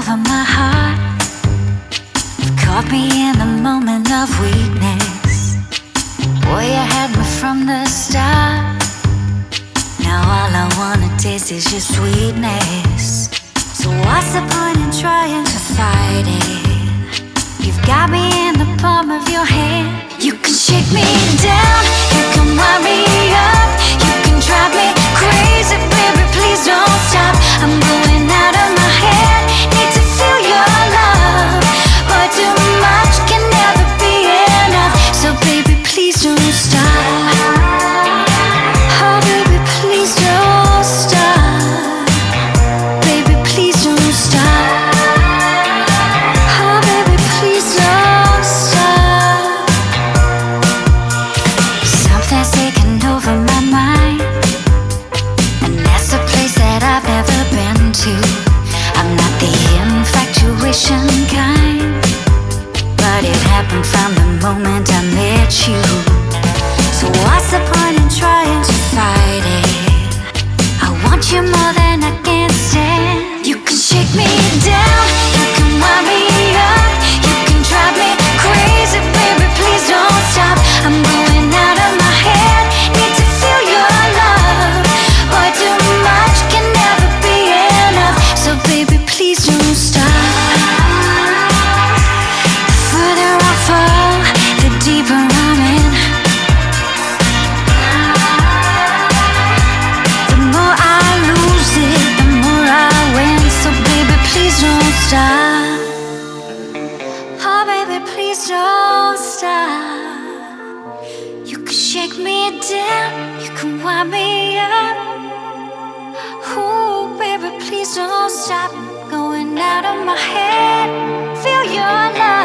Over my heart. You've caught me in a moment of weakness. Boy, you had me from the start. Now all I wanna taste is your sweetness. So what's the point in trying to fight it? You've got me in the palm of infatuation kind, but it happened from the moment I met you. Oh baby, please don't stop. You can shake me down, you can wind me up. Ooh, baby, please don't stop. Going out of my head, feel your love.